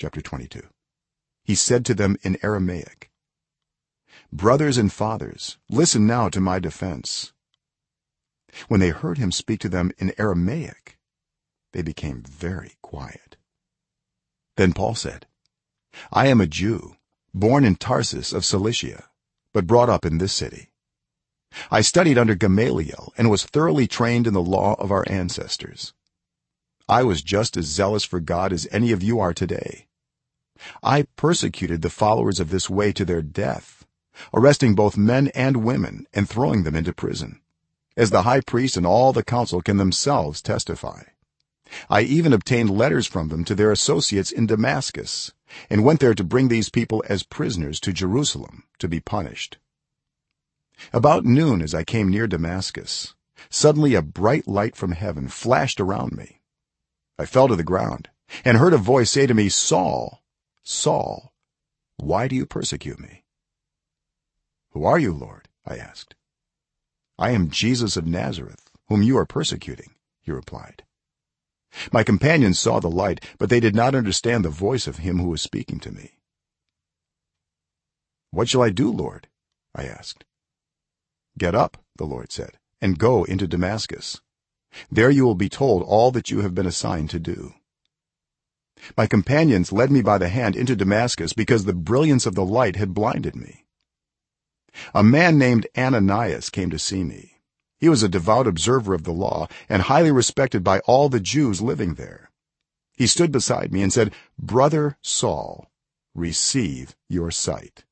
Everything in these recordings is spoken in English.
chapter 22 he said to them in aramaic brothers and fathers listen now to my defense. When they heard him speak to them in aramaic they became very quiet. Then paul said i am a jew born in tarsus of cilicia but brought up in this city. I studied under gamaliel and was thoroughly trained in the law of our ancestors. I was just as zealous for god as any of you are today i persecuted the followers of this way to their death arresting both men and women and throwing them into prison. As the high priest and all the council can themselves testify i even obtained letters from them to their associates in damascus and went there to bring these people as prisoners to jerusalem to be punished. About noon as i came near damascus suddenly a bright light from heaven flashed around me. I fell to the ground and heard a voice say to me saul saul why do you persecute me? Who are you lord? I asked. I am jesus of nazareth whom you are persecuting he replied. My companions saw the light but they did not understand the voice of him who was speaking to me. What shall i do lord? I asked. Get up the lord said and go into damascus. There you will be told all that you have been assigned to do my companions led me by the hand into damascus because the brilliance of the light had blinded me. A man named ananias came to see me. He was a devout observer of the law and highly respected by all the jews living there. He stood beside me and said brother saul receive your sight.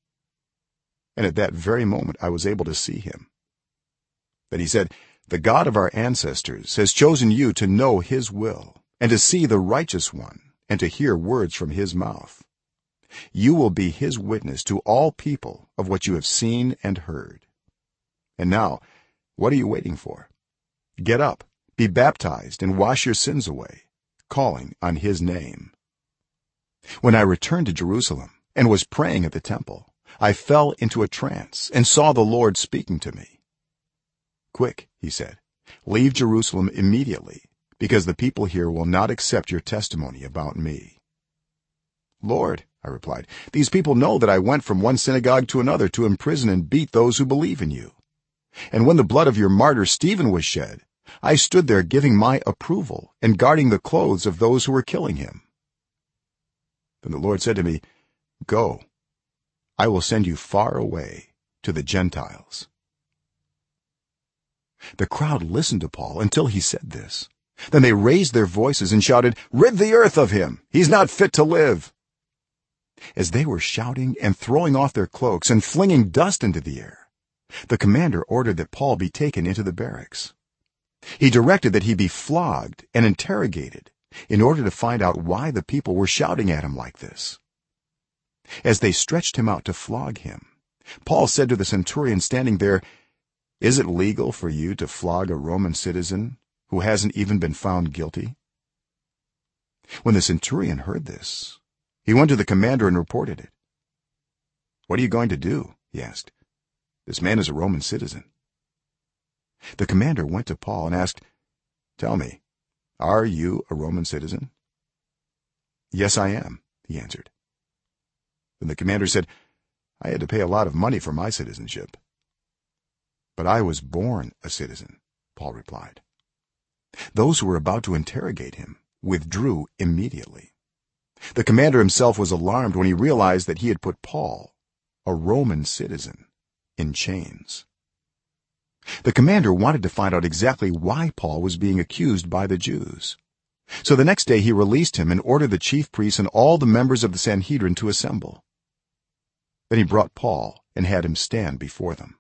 And at that very moment i was able to see him. Then he said the god of our ancestors has chosen you to know his will and to see the righteous one and to hear words from his mouth. You will be his witness to all people of what you have seen and heard. And now what are you waiting for? Get up be baptized and wash your sins away calling on his name. When i returned to jerusalem and was praying at the temple i fell into a trance and saw the lord speaking to me. Quick he said leave jerusalem immediately because the people here will not accept your testimony about me. Lord i replied these people know that i went from one synagogue to another to imprison and beat those who believe in you. And when the blood of your martyr stephen was shed i stood there giving my approval and guarding the clothes of those who were killing him. Then the lord said to me go. I will send you far away to the gentiles. The crowd listened to paul until he said this then they raised their voices and shouted rid the earth of him! He's not fit to live! As they were shouting and throwing off their cloaks and flinging dust into the air the commander ordered that paul be taken into the barracks. He directed that he be flogged and interrogated in order to find out why the people were shouting at him like this. As they stretched him out to flog him paul said to the centurion standing there is it legal for you to flog a roman citizen who hasn't even been found guilty? When the centurion heard this he went to the commander and reported it. What are you going to do? he asked. This man is a roman citizen. The commander went to paul and asked tell me are you a roman citizen? Yes i am he answered. Then the commander said i had to pay a lot of money for my citizenship. But i was born a citizen paul replied those who were about to interrogate him withdrew immediately. The commander himself was alarmed when he realized that he had put paul a roman citizen in chains. The commander wanted to find out exactly why paul was being accused by the jews. So the next day he released him and ordered the chief priests and all the members of the sanhedrin to assemble. Then he brought paul and had him stand before them